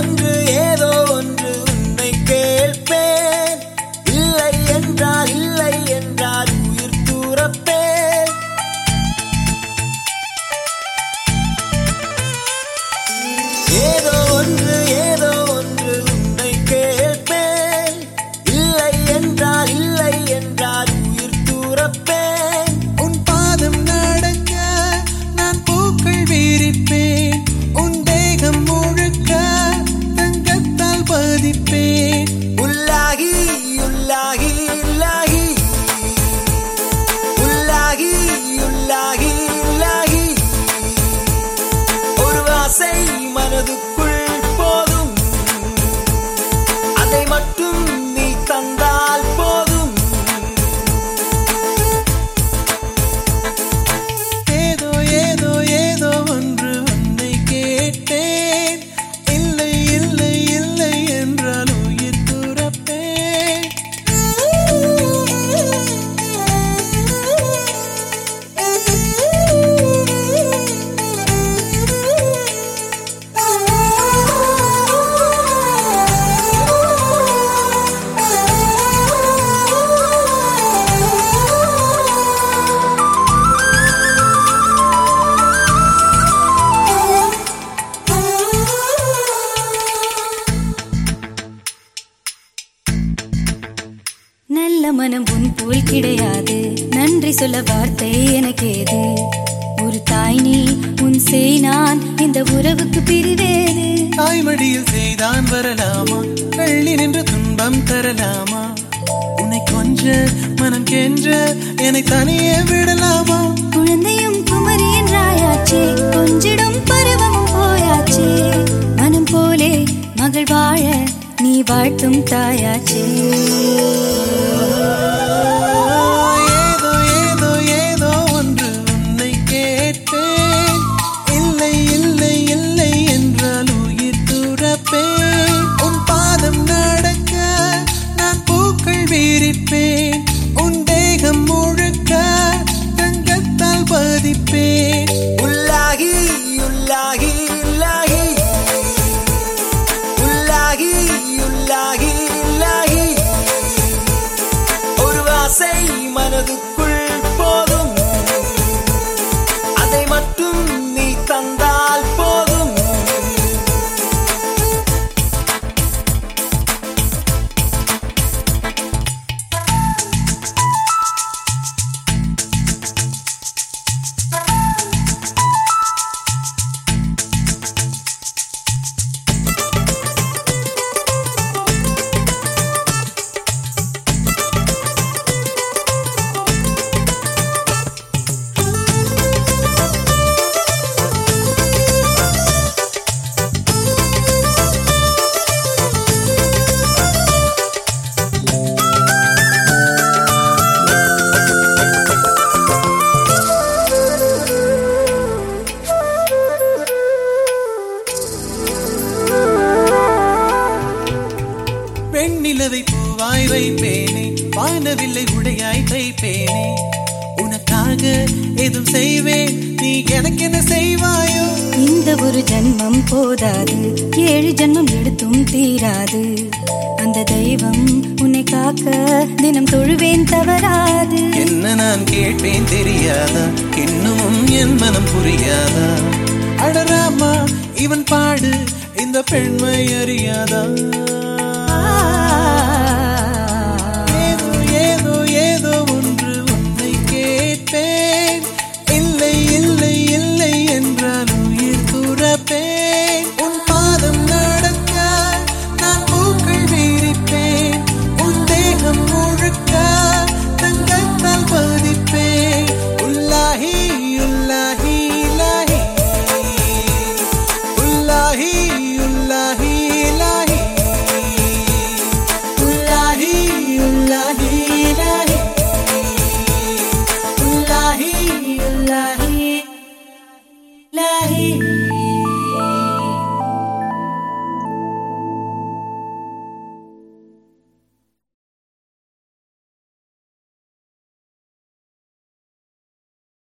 wondering passei, mano do நல்ல மனம் உன் போல் கிடையாது. நன்றி சொல்ல வார்த்தை எனக்கேது. ஒரு தாய் நீ உன் செய் நான் இந்த உறவுக்கு பிரிவேது தாய்மடியில் செய்தான் வரலாமா? வெள்ளி நின்று துன்பம் தரலாமா? உன்னை கொஞ்ச மனம் கென்ற என்னை தனியே விடலாமா? குழந்தையும் குமரி என்றாயாச்சே கொஞ்சிடும் பருவமும் போயாச்சே. மனம் போலே மகள் வாழ நீ வாழ்த்தும் தாயாச்சே. பூக்கள் வெண்ணிலவை பூவாய் வைப்பேனே. வானவில்லை உடையாய் தைப்பேனே. உனக்காக எதுவும் செய்வேன். நீ எனக்கு என்ன செய்வாயோ? இந்த ஒரு ஜன்மம் போதாது. ஏழு ஜன்மம் எடுத்தும் தீராது. அந்த தெய்வம் உன்னை காக்க தினம் தொழுவேன் தவறாது. என்ன நான் கேட்பேன் தெரியாதா? இன்னும் என் மனம் புரியாதா? அடராமா இவன் பாடு. இந்த பெண்மை அறியாதா?